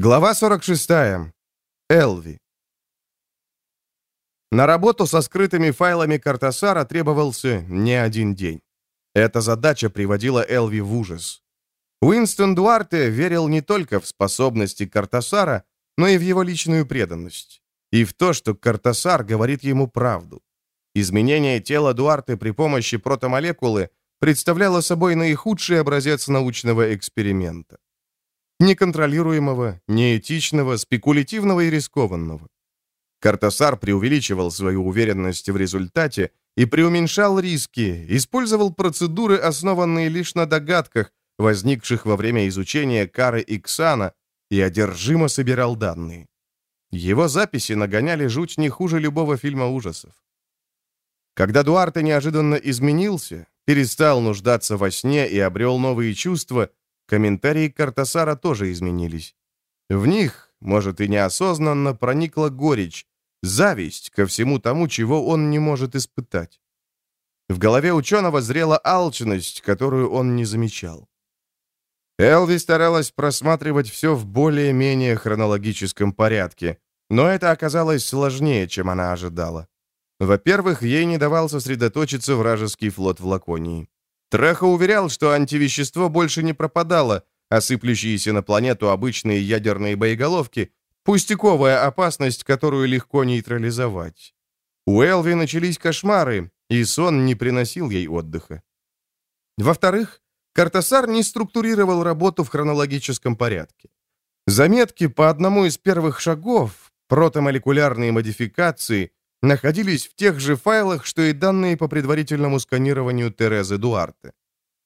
Глава 46. Элви. На работу со скрытыми файлами Картасара требовался не один день. Эта задача приводила Элви в ужас. Уинстон Дуарте верил не только в способности Картасара, но и в его личную преданность. И в то, что Картасар говорит ему правду. Изменение тела Дуарте при помощи протомолекулы представляло собой наихудший образец научного эксперимента неконтролируемого, неэтичного, спекулятивного и рискованного. Картасар преувеличивал свою уверенность в результате и преуменьшал риски, использовал процедуры, основанные лишь на догадках, возникших во время изучения Кары Иксана, и одержимо собирал данные. Его записи нагоняли жуть не хуже любого фильма ужасов. Когда Дуарте неожиданно изменился, перестал нуждаться во сне и обрел новые чувства, Комментарии Картасара тоже изменились. В них, может и неосознанно, проникла горечь, зависть ко всему тому, чего он не может испытать. В голове ученого зрела алчность, которую он не замечал. Элви старалась просматривать все в более-менее хронологическом порядке, но это оказалось сложнее, чем она ожидала. Во-первых, ей не давал сосредоточиться вражеский флот в Лаконии. Треха уверял, что антивещество больше не пропадало, а сыплющиеся на планету обычные ядерные боеголовки — пустяковая опасность, которую легко нейтрализовать. У Элви начались кошмары, и сон не приносил ей отдыха. Во-вторых, Картасар не структурировал работу в хронологическом порядке. Заметки по одному из первых шагов, протомолекулярные модификации, находились в тех же файлах, что и данные по предварительному сканированию Терезы Дуарте.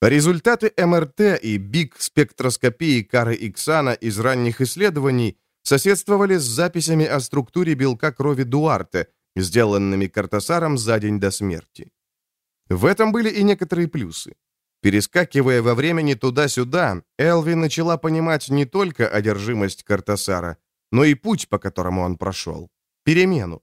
Результаты МРТ и БИК-спектроскопии Кары Иксана из ранних исследований соседствовали с записями о структуре белка крови Дуарте, сделанными Картасаром за день до смерти. В этом были и некоторые плюсы. Перескакивая во времени туда-сюда, Элви начала понимать не только одержимость Картасара, но и путь, по которому он прошел. Перемену.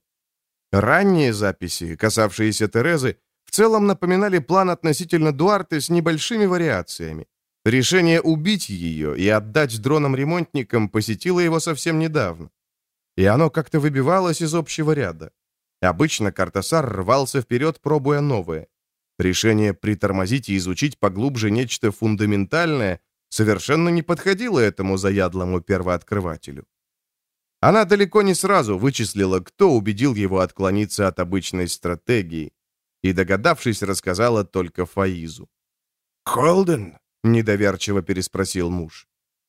Ранние записи, касавшиеся Терезы, в целом напоминали план относительно Дуарте с небольшими вариациями. Решение убить ее и отдать дронам-ремонтникам посетило его совсем недавно. И оно как-то выбивалось из общего ряда. Обычно Картасар рвался вперед, пробуя новое. Решение притормозить и изучить поглубже нечто фундаментальное совершенно не подходило этому заядлому первооткрывателю. Она далеко не сразу вычислила, кто убедил его отклониться от обычной стратегии, и, догадавшись, рассказала только Фаизу. «Холден?» — недоверчиво переспросил муж.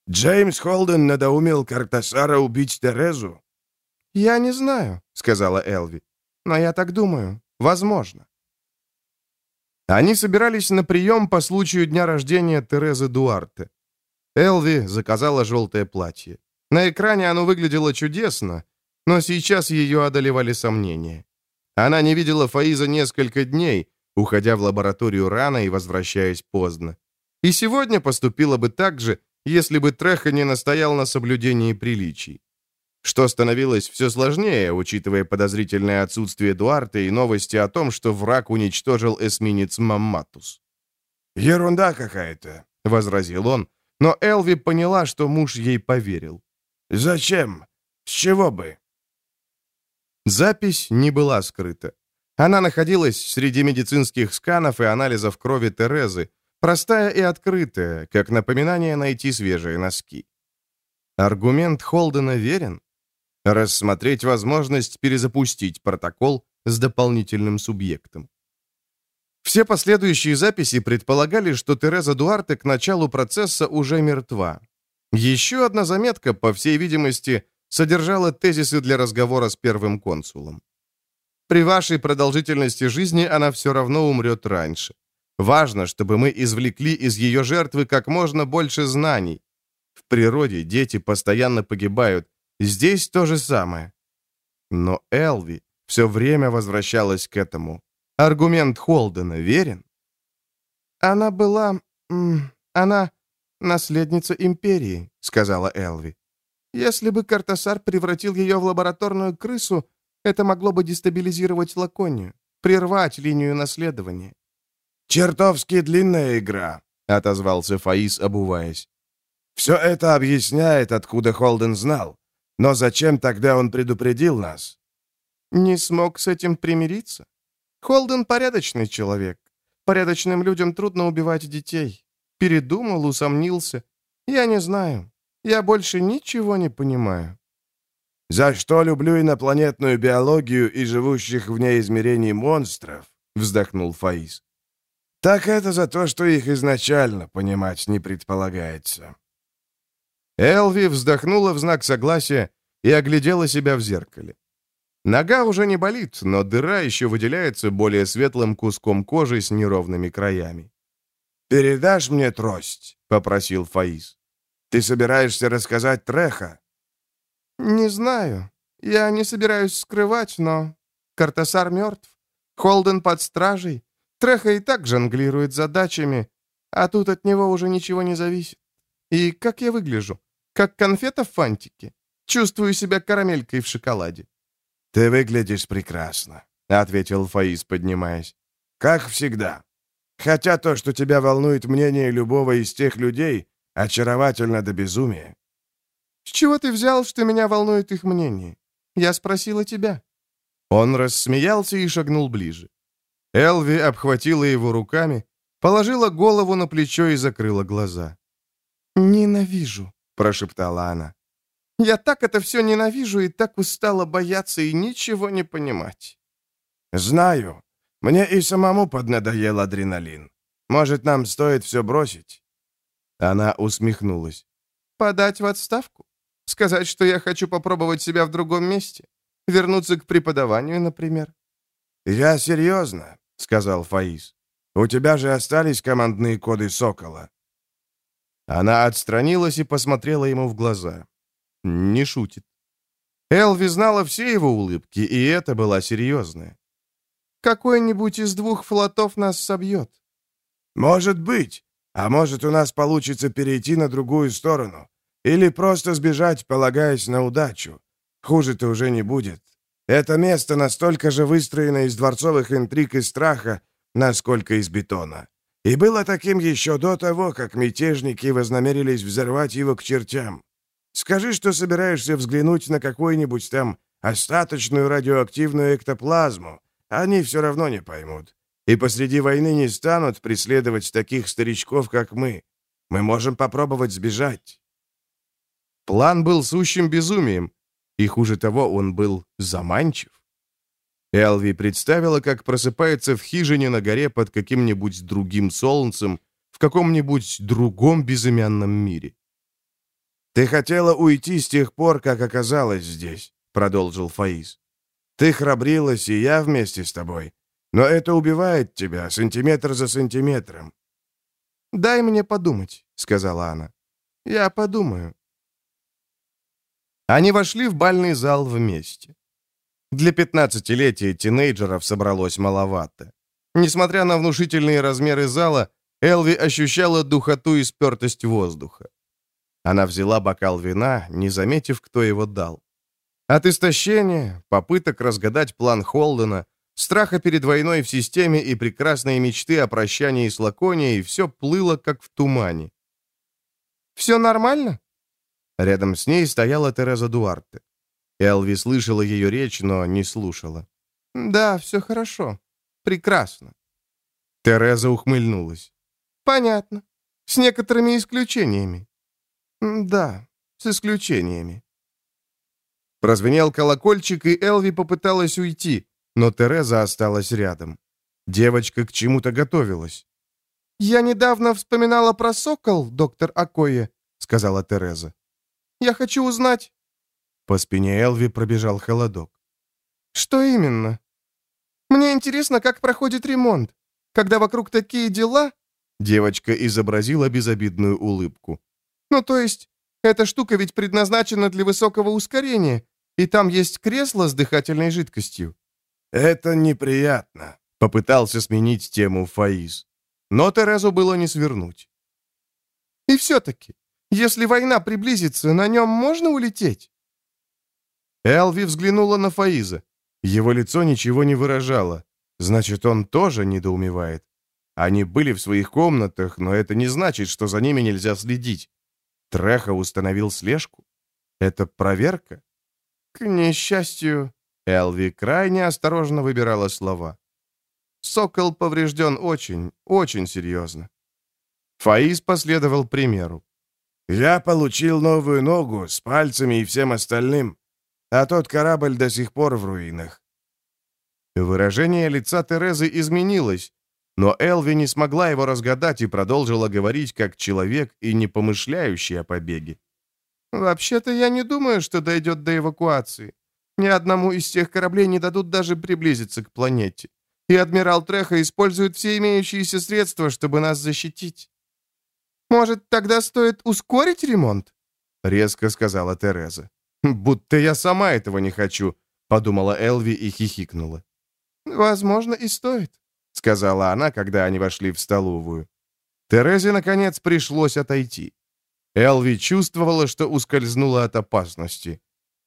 «Джеймс Холден надоумил Картасара убить Терезу?» «Я не знаю», — сказала Элви. «Но я так думаю. Возможно». Они собирались на прием по случаю дня рождения Терезы Дуарте. Элви заказала желтое платье. На экране оно выглядело чудесно, но сейчас ее одолевали сомнения. Она не видела Фаиза несколько дней, уходя в лабораторию рано и возвращаясь поздно. И сегодня поступила бы так же, если бы Треха не настоял на соблюдении приличий. Что становилось все сложнее, учитывая подозрительное отсутствие Дуарта и новости о том, что враг уничтожил эсминец Мамматус. «Ерунда какая-то», — возразил он, но Элви поняла, что муж ей поверил. «Зачем? С чего бы?» Запись не была скрыта. Она находилась среди медицинских сканов и анализов крови Терезы, простая и открытая, как напоминание найти свежие носки. Аргумент Холдена верен? Рассмотреть возможность перезапустить протокол с дополнительным субъектом. Все последующие записи предполагали, что Тереза Дуарте к началу процесса уже мертва. Еще одна заметка, по всей видимости, содержала тезисы для разговора с первым консулом. При вашей продолжительности жизни она все равно умрет раньше. Важно, чтобы мы извлекли из ее жертвы как можно больше знаний. В природе дети постоянно погибают. Здесь то же самое. Но Элви все время возвращалась к этому. Аргумент Холдена верен? Она была... Она наследница империи», — сказала Элви. «Если бы Картасар превратил ее в лабораторную крысу, это могло бы дестабилизировать Лаконию, прервать линию наследования». «Чертовски длинная игра», — отозвался Фаис, обуваясь. Все это объясняет, откуда Холден знал. Но зачем тогда он предупредил нас? Не смог с этим примириться. Холден порядочный человек. Порядочным людям трудно убивать детей. Передумал, усомнился. Я не знаю. Я больше ничего не понимаю. «За что люблю инопланетную биологию и живущих в ней измерений монстров?» — вздохнул Фаис. «Так это за то, что их изначально понимать не предполагается». Элви вздохнула в знак согласия и оглядела себя в зеркале. Нога уже не болит, но дыра еще выделяется более светлым куском кожи с неровными краями. «Передашь мне трость?» — попросил Фаис. «Ты собираешься рассказать Треха?» «Не знаю. Я не собираюсь скрывать, но... Картасар мертв. Холден под стражей. Треха и так жонглирует задачами, а тут от него уже ничего не зависит. И как я выгляжу? Как конфета в фантике? Чувствую себя карамелькой в шоколаде». «Ты выглядишь прекрасно», — ответил Фаис, поднимаясь. «Как всегда. Хотя то, что тебя волнует мнение любого из тех людей, очаровательно до безумия. «С чего ты взял, что меня волнует их мнение? Я спросила тебя». Он рассмеялся и шагнул ближе. Элви обхватила его руками, положила голову на плечо и закрыла глаза. «Ненавижу», — прошептала она. «Я так это все ненавижу и так устала бояться и ничего не понимать». «Знаю. Мне и самому поднадоел адреналин. Может, нам стоит все бросить?» Она усмехнулась. «Подать в отставку? Сказать, что я хочу попробовать себя в другом месте? Вернуться к преподаванию, например?» «Я серьезно», — сказал Фаис. «У тебя же остались командные коды «Сокола». Она отстранилась и посмотрела ему в глаза. Не шутит. Элви знала все его улыбки, и это была серьезная. «Какой-нибудь из двух флотов нас собьет». «Может быть. А может, у нас получится перейти на другую сторону. Или просто сбежать, полагаясь на удачу. Хуже-то уже не будет. Это место настолько же выстроено из дворцовых интриг и страха, насколько из бетона. И было таким еще до того, как мятежники вознамерились взорвать его к чертям. Скажи, что собираешься взглянуть на какую-нибудь там остаточную радиоактивную эктоплазму. Они все равно не поймут. И посреди войны не станут преследовать таких старичков, как мы. Мы можем попробовать сбежать. План был сущим безумием, и хуже того, он был заманчив. Элви представила, как просыпается в хижине на горе под каким-нибудь другим солнцем, в каком-нибудь другом безымянном мире. «Ты хотела уйти с тех пор, как оказалась здесь», — продолжил Фаис. «Ты храбрилась, и я вместе с тобой. Но это убивает тебя сантиметр за сантиметром». «Дай мне подумать», — сказала она. «Я подумаю». Они вошли в бальный зал вместе. Для пятнадцатилетия тинейджеров собралось маловато. Несмотря на внушительные размеры зала, Элви ощущала духоту и спертость воздуха. Она взяла бокал вина, не заметив, кто его дал. От истощения, попыток разгадать план Холдена, страха перед войной в системе и прекрасные мечты о прощании с Лаконией все плыло, как в тумане. «Все нормально?» Рядом с ней стояла Тереза Дуарте. Элви слышала ее речь, но не слушала. «Да, все хорошо. Прекрасно». Тереза ухмыльнулась. «Понятно. С некоторыми исключениями». «Да, с исключениями». Прозвенел колокольчик, и Элви попыталась уйти, но Тереза осталась рядом. Девочка к чему-то готовилась. «Я недавно вспоминала про сокол, доктор Акое», — сказала Тереза. Я хочу узнать...» По спине Элви пробежал холодок. «Что именно?» «Мне интересно, как проходит ремонт. Когда вокруг такие дела...» Девочка изобразила безобидную улыбку. «Ну, то есть, эта штука ведь предназначена для высокого ускорения, и там есть кресло с дыхательной жидкостью». «Это неприятно», — попытался сменить тему Фаиз. Но Терезу было не свернуть. «И все-таки, если война приблизится, на нем можно улететь?» Элви взглянула на Фаиза. Его лицо ничего не выражало. Значит, он тоже недоумевает. Они были в своих комнатах, но это не значит, что за ними нельзя следить. Треха установил слежку? Это проверка? К несчастью, Элви крайне осторожно выбирала слова. Сокол поврежден очень, очень серьезно. Фаис последовал примеру. «Я получил новую ногу с пальцами и всем остальным, а тот корабль до сих пор в руинах». Выражение лица Терезы изменилось, но Элви не смогла его разгадать и продолжила говорить как человек и не помышляющий о побеге. «Вообще-то я не думаю, что дойдет до эвакуации. Ни одному из тех кораблей не дадут даже приблизиться к планете. И адмирал Треха использует все имеющиеся средства, чтобы нас защитить. Может, тогда стоит ускорить ремонт?» Резко сказала Тереза. «Будто я сама этого не хочу», — подумала Элви и хихикнула. «Возможно, и стоит», — сказала она, когда они вошли в столовую. Терезе, наконец, пришлось отойти. Элви чувствовала, что ускользнула от опасности.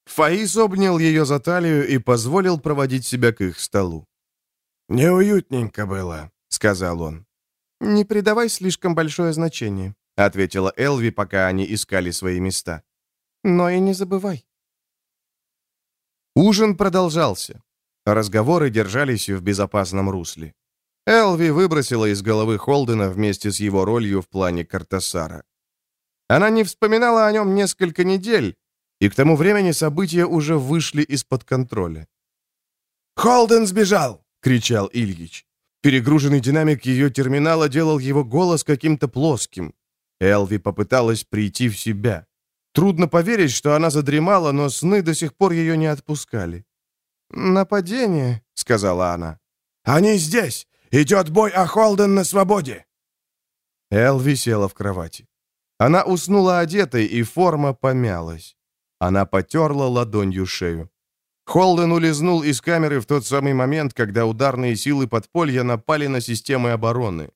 Фаис обнял ее за талию и позволил проводить себя к их столу. «Неуютненько было», — сказал он. «Не придавай слишком большое значение», — ответила Элви, пока они искали свои места. «Но и не забывай». Ужин продолжался. Разговоры держались в безопасном русле. Элви выбросила из головы Холдена вместе с его ролью в плане Картасара. Она не вспоминала о нем несколько недель, и к тому времени события уже вышли из-под контроля. «Холден сбежал!» — кричал Ильич. Перегруженный динамик ее терминала делал его голос каким-то плоским. Элви попыталась прийти в себя. Трудно поверить, что она задремала, но сны до сих пор ее не отпускали. «Нападение», — сказала она. «Они здесь! Идет бой, а Холден на свободе!» Элви села в кровати. Она уснула одетой, и форма помялась. Она потерла ладонью шею. Холден улизнул из камеры в тот самый момент, когда ударные силы подполья напали на системы обороны.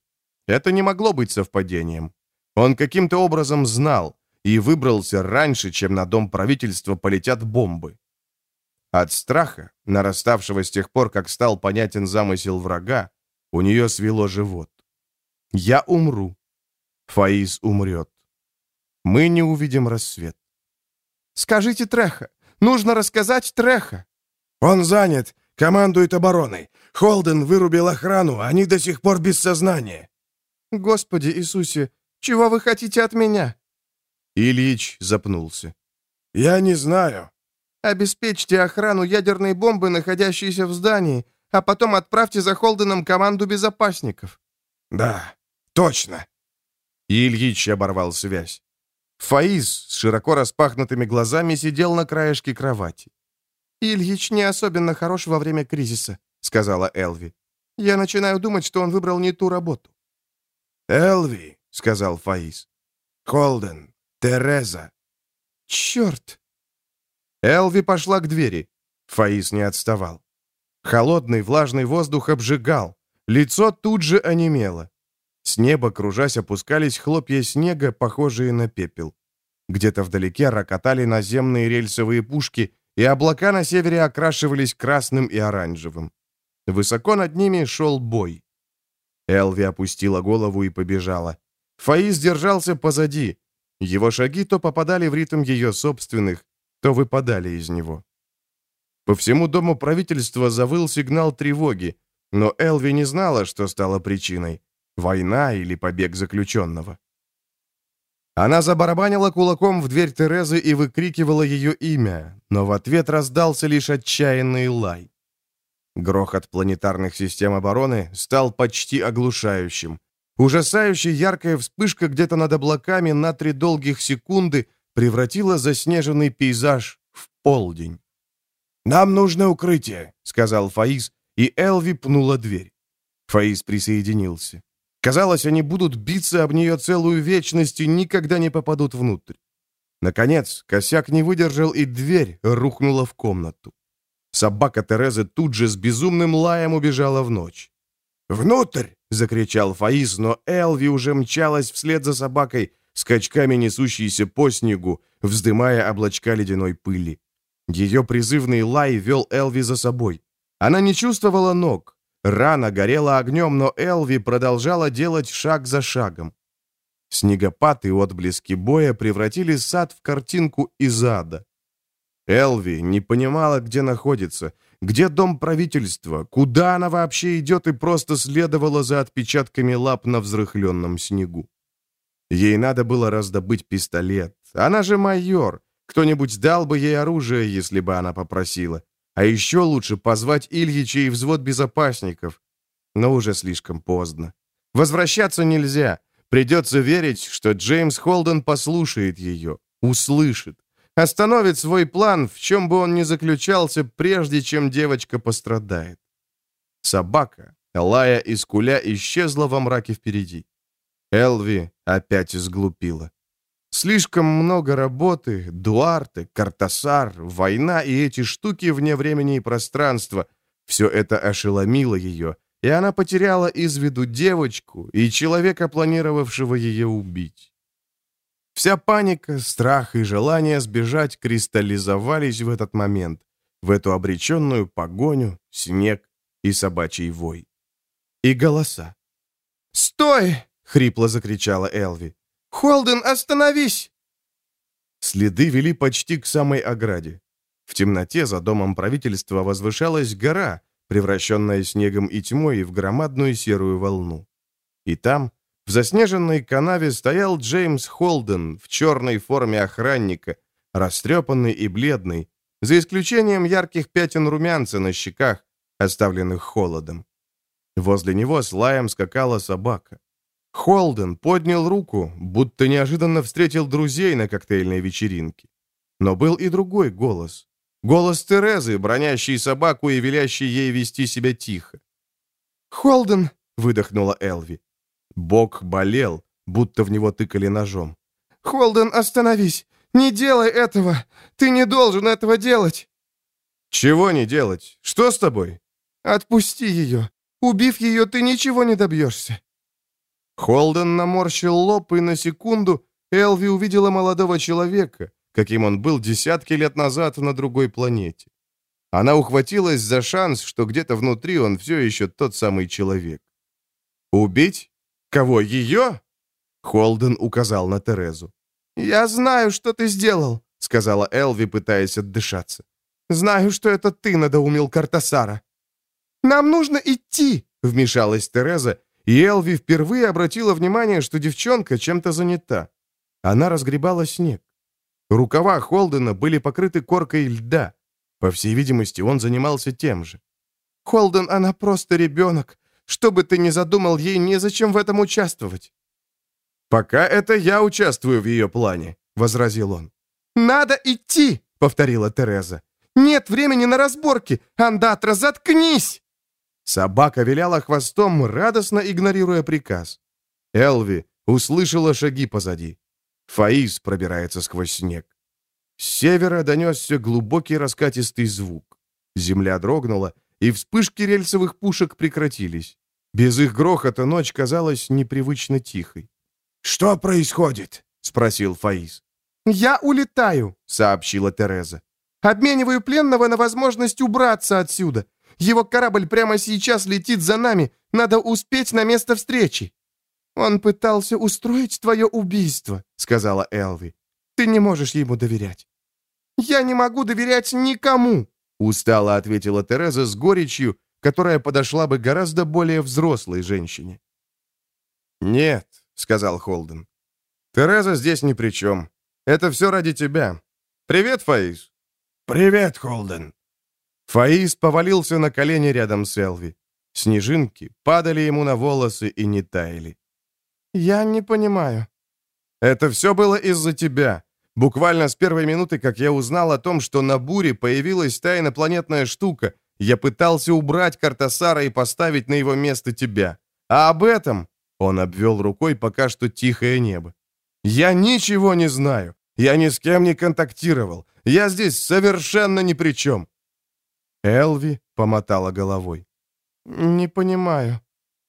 Это не могло быть совпадением. Он каким-то образом знал и выбрался раньше, чем на дом правительства полетят бомбы. От страха, нараставшего с тех пор, как стал понятен замысел врага, у нее свело живот. «Я умру. Фаис умрет. Мы не увидим рассвет. «Скажите Треха! Нужно рассказать Треха!» «Он занят, командует обороной. Холден вырубил охрану, они до сих пор без сознания». «Господи Иисусе, чего вы хотите от меня?» Ильич запнулся. «Я не знаю». «Обеспечьте охрану ядерной бомбы, находящейся в здании, а потом отправьте за Холденом команду безопасников». «Да, точно». Ильич оборвал связь. Фаиз с широко распахнутыми глазами сидел на краешке кровати. «Ильич не особенно хорош во время кризиса», — сказала Элви. «Я начинаю думать, что он выбрал не ту работу». «Элви», — сказал Фаиз. «Холден, Тереза». «Черт!» Элви пошла к двери. Фаиз не отставал. Холодный влажный воздух обжигал. Лицо тут же онемело. С неба, кружась, опускались хлопья снега, похожие на пепел. Где-то вдалеке рокотали наземные рельсовые пушки, и облака на севере окрашивались красным и оранжевым. Высоко над ними шел бой. Элви опустила голову и побежала. Фаиз держался позади. Его шаги то попадали в ритм ее собственных, то выпадали из него. По всему дому правительства завыл сигнал тревоги, но Элви не знала, что стало причиной. Война или побег заключенного? Она забарабанила кулаком в дверь Терезы и выкрикивала ее имя, но в ответ раздался лишь отчаянный лай. Грохот планетарных систем обороны стал почти оглушающим. Ужасающая яркая вспышка где-то над облаками на три долгих секунды превратила заснеженный пейзаж в полдень. «Нам нужно укрытие», — сказал Фаис, и Элви пнула дверь. Фаис присоединился. Казалось, они будут биться об нее целую вечность и никогда не попадут внутрь. Наконец, косяк не выдержал, и дверь рухнула в комнату. Собака Терезы тут же с безумным лаем убежала в ночь. «Внутрь!» — закричал Фаис, но Элви уже мчалась вслед за собакой, скачками несущейся по снегу, вздымая облачка ледяной пыли. Ее призывный лай вел Элви за собой. Она не чувствовала ног, Рана горела огнем, но Элви продолжала делать шаг за шагом. Снегопад и отблески боя превратили сад в картинку из ада. Элви не понимала, где находится, где дом правительства, куда она вообще идет и просто следовала за отпечатками лап на взрыхленном снегу. Ей надо было раздобыть пистолет. Она же майор. Кто-нибудь дал бы ей оружие, если бы она попросила. А еще лучше позвать Ильича и взвод безопасников. Но уже слишком поздно. Возвращаться нельзя. Придется верить, что Джеймс Холден послушает ее, услышит, остановит свой план, в чем бы он ни заключался, прежде чем девочка пострадает. Собака, лая и скуля, исчезла во мраке впереди. Элви опять изглупила. Слишком много работы, Дуарте, Картасар, война и эти штуки вне времени и пространства. Все это ошеломило ее, и она потеряла из виду девочку и человека, планировавшего ее убить. Вся паника, страх и желание сбежать кристаллизовались в этот момент, в эту обреченную погоню, снег и собачий вой. И голоса. «Стой!» — хрипло закричала Элви. «Холден, остановись!» Следы вели почти к самой ограде. В темноте за домом правительства возвышалась гора, превращенная снегом и тьмой в громадную серую волну. И там, в заснеженной канаве, стоял Джеймс Холден в черной форме охранника, растрепанный и бледный, за исключением ярких пятен румянца на щеках, оставленных холодом. Возле него с лаем скакала собака. Холден поднял руку, будто неожиданно встретил друзей на коктейльной вечеринке. Но был и другой голос. Голос Терезы, бронящий собаку и велящий ей вести себя тихо. «Холден!» — выдохнула Элви. Бок болел, будто в него тыкали ножом. «Холден, остановись! Не делай этого! Ты не должен этого делать!» «Чего не делать? Что с тобой?» «Отпусти ее! Убив ее, ты ничего не добьешься!» Холден наморщил лоб, и на секунду Элви увидела молодого человека, каким он был десятки лет назад на другой планете. Она ухватилась за шанс, что где-то внутри он все еще тот самый человек. «Убить? Кого, ее?» Холден указал на Терезу. «Я знаю, что ты сделал», — сказала Элви, пытаясь отдышаться. «Знаю, что это ты надоумил Картасара». «Нам нужно идти», — вмешалась Тереза, и Элви впервые обратила внимание, что девчонка чем-то занята. Она разгребала снег. Рукава Холдена были покрыты коркой льда. По всей видимости, он занимался тем же. «Холден, она просто ребенок. Что бы ты ни задумал, ей незачем в этом участвовать». «Пока это я участвую в ее плане», — возразил он. «Надо идти», — повторила Тереза. «Нет времени на разборки! Андатра, заткнись!» Собака виляла хвостом, радостно игнорируя приказ. Элви услышала шаги позади. Фаис пробирается сквозь снег. С севера донесся глубокий раскатистый звук. Земля дрогнула, и вспышки рельсовых пушек прекратились. Без их грохота ночь казалась непривычно тихой. «Что происходит?» — спросил Фаис. «Я улетаю», — сообщила Тереза. «Обмениваю пленного на возможность убраться отсюда. Его корабль прямо сейчас летит за нами. Надо успеть на место встречи». «Он пытался устроить твое убийство», — сказала Элви. «Ты не можешь ему доверять». «Я не могу доверять никому», — устало ответила Тереза с горечью, которая подошла бы гораздо более взрослой женщине. «Нет», — сказал Холден. «Тереза здесь ни при чем. Это все ради тебя. Привет, Фаис». «Привет, Холден», Фаис повалился на колени рядом с Элви. Снежинки падали ему на волосы и не таяли. «Я не понимаю». «Это все было из-за тебя. Буквально с первой минуты, как я узнал о том, что на буре появилась та инопланетная штука, я пытался убрать Картасара и поставить на его место тебя. А об этом...» Он обвел рукой пока что тихое небо. «Я ничего не знаю. Я ни с кем не контактировал. Я здесь совершенно ни при чем. Элви помотала головой. «Не понимаю».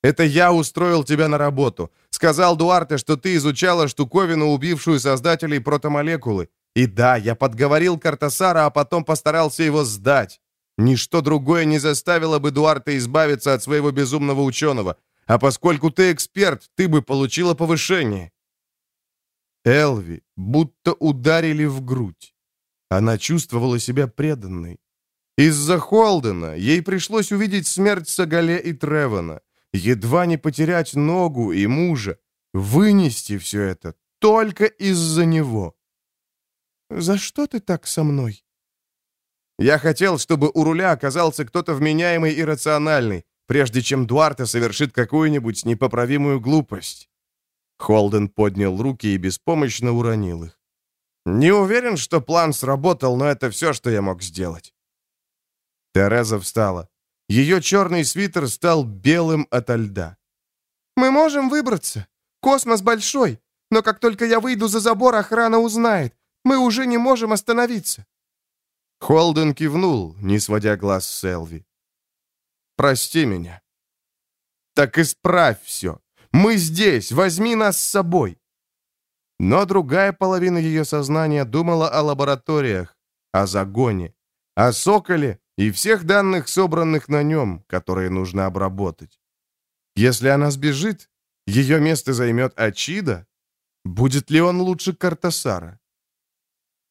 «Это я устроил тебя на работу. Сказал Дуарте, что ты изучала штуковину, убившую создателей протомолекулы. И да, я подговорил Картасара, а потом постарался его сдать. Ничто другое не заставило бы Дуарте избавиться от своего безумного ученого. А поскольку ты эксперт, ты бы получила повышение». Элви будто ударили в грудь. Она чувствовала себя преданной. Из-за Холдена ей пришлось увидеть смерть Сагале и Тревона, едва не потерять ногу и мужа, вынести все это только из-за него. «За что ты так со мной?» Я хотел, чтобы у руля оказался кто-то вменяемый и рациональный, прежде чем Дуарте совершит какую-нибудь непоправимую глупость. Холден поднял руки и беспомощно уронил их. «Не уверен, что план сработал, но это все, что я мог сделать». Тереза встала. Ее черный свитер стал белым ото льда. «Мы можем выбраться. Космос большой, но как только я выйду за забор, охрана узнает. Мы уже не можем остановиться». Холден кивнул, не сводя глаз с Элви. «Прости меня». «Так исправь все. Мы здесь, возьми нас с собой». Но другая половина ее сознания думала о лабораториях, о загоне, о соколе и всех данных, собранных на нем, которые нужно обработать. Если она сбежит, ее место займет Ачида? Будет ли он лучше Картасара?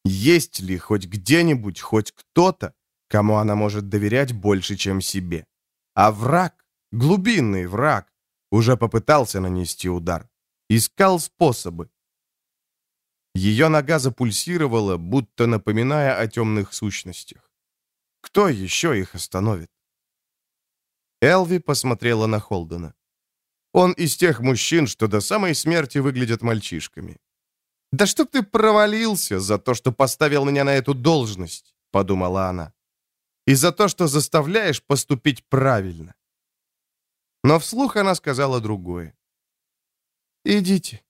Есть ли хоть где-нибудь хоть кто-то, кому она может доверять больше, чем себе? А враг, глубинный враг, уже попытался нанести удар. Искал способы. Ее нога запульсировала, будто напоминая о темных сущностях. Кто еще их остановит? Элви посмотрела на Холдена. Он из тех мужчин, что до самой смерти выглядят мальчишками. «Да чтоб ты провалился за то, что поставил меня на эту должность», — подумала она. «И за то, что заставляешь поступить правильно». Но вслух она сказала другое. «Идите».